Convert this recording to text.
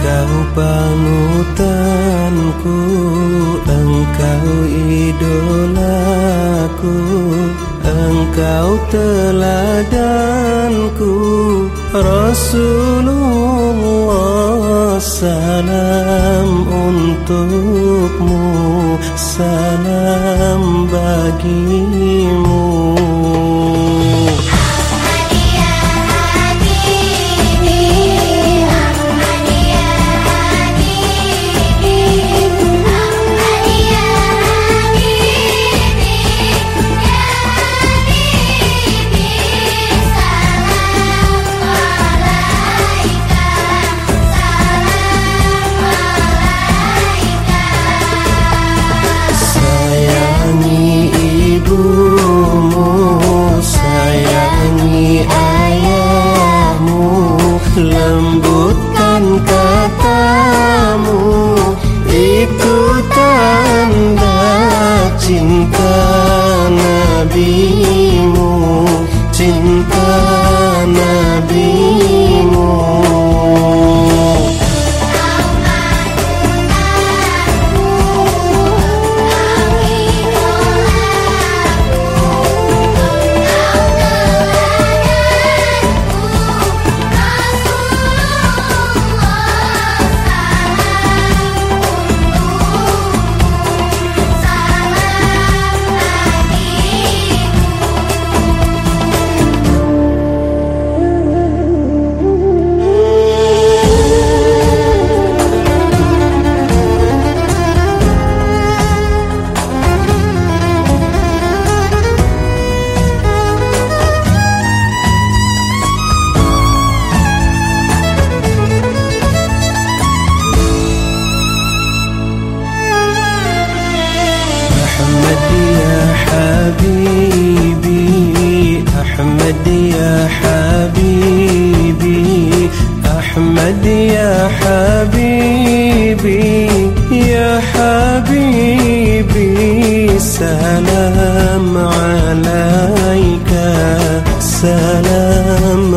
Engkau panutanku Engkau idolaku Engkau teladanku Rasulullah Salam untukmu Salam bagimu lembutkan katamu itu tanda cinta nabimu حبيبي يا حبيبي سلام عليك سلام